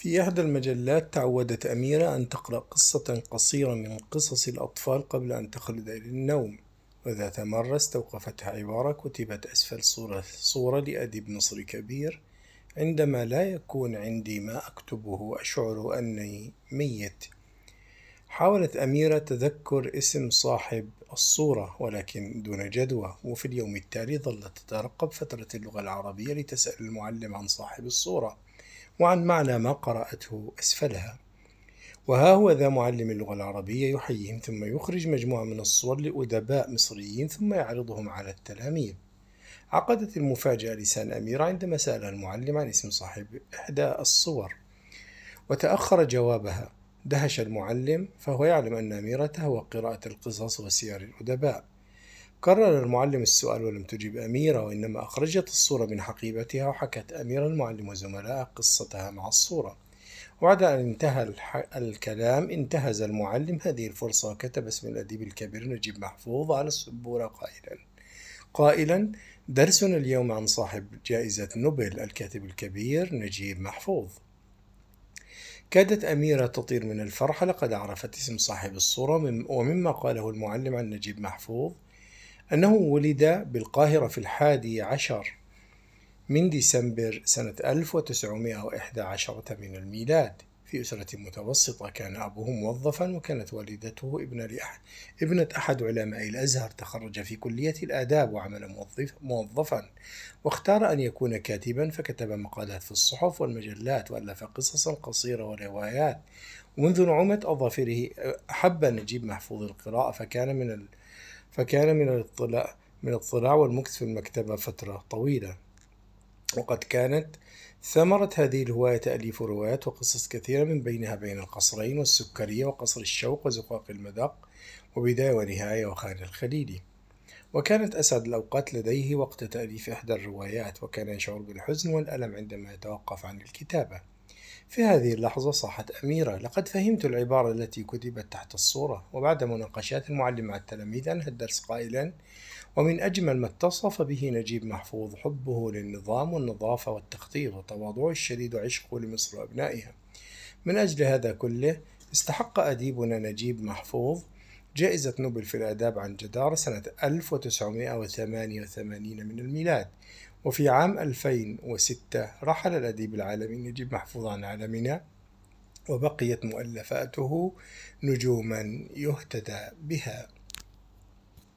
في إحدى المجلات تعودت أميرة أن تقرأ قصة قصيرة من قصص الأطفال قبل أن تخلد إلى النوم وذات مرة استوقفتها عبارة كتبت أسفل صورة, صورة لأديب مصري كبير عندما لا يكون عندي ما أكتبه أشعر أني ميت. حاولت أميرة تذكر اسم صاحب الصورة ولكن دون جدوى وفي اليوم التالي ظلت تترقب فترة اللغة العربية لتسأل المعلم عن صاحب الصورة. وعن معنى ما قرأته أسفلها. وها هو ذا معلم اللغة العربية يحييهم ثم يخرج مجموعة من الصور لأدباء مصريين ثم يعرضهم على التلاميذ. عقدت المفاجأة لسان أميرة عندما سأل المعلم عن اسم صاحب إحدى الصور وتأخر جوابها. دهش المعلم فهو يعلم أن أميرة تهوى قراءة القصص وسير الأدباء. كرر المعلم السؤال ولم تجب أميرة وإنما أخرجت الصورة من حقيبتها وحكت أميرة المعلم وزملائه قصتها مع الصورة. وبعد أن انتهى الكلام انتهز المعلم هذه الفرصة وكتب اسم الأديب الكبير نجيب محفوظ على السبورة قائلا. قائلا درسنا اليوم عن صاحب جائزة نوبل الكاتب الكبير نجيب محفوظ. كادت أميرة تطير من الفرحة لقد عرفت اسم صاحب الصورة ومما قاله المعلم عن نجيب محفوظ أنه ولد بالقاهرة في الحادي عشر من ديسمبر سنة 1911 من الميلاد في أسرة متوسطة كان أبوه موظفا وكانت والدته ابنة, لأحد ابنة أحد علماء الأزهر تخرج في كلية الآداب وعمل موظف موظفا واختار أن يكون كاتبا فكتب مقالات في الصحف والمجلات وألف قصصا قصيرة وروايات ومنذ نعومة أظافره أحب نجيب محفوظ القراءة فكان من. فكان من الاطلاع من الاطلاع والمكث في المكتبة فترة طويلة. وقد كانت ثمرة هذه الهواية تأليف روايات وقصص كثيرة من بينها بين القصرين والسكرية وقصر الشوق وزقاق المذاق وبداية ونهاية وخان الخليلي. وكانت أسعد الأوقات لديه وقت تأليف إحدى الروايات وكان يشعر بالحزن والألم عندما يتوقف عن الكتابة. في هذه اللحظة صاحت أميرة لقد فهمت العبارة التي كتبت تحت الصورة وبعد مناقشات المعلم مع التلاميذ أنهى الدرس قائلا ومن أجمل ما اتصف به نجيب محفوظ حبه للنظام والنظافة والتخطيط وتواضعه الشديد وعشقه لمصر وأبنائها. من أجل هذا كله استحق أديبنا نجيب محفوظ جائزة نوبل في الآداب عن جدارة سنة 1988 من الميلاد وفي عام 2006 رحل الأديب العالمي نجيب محفوظ عن عالمنا وبقيت مؤلفاته نجوما يهتدى بها.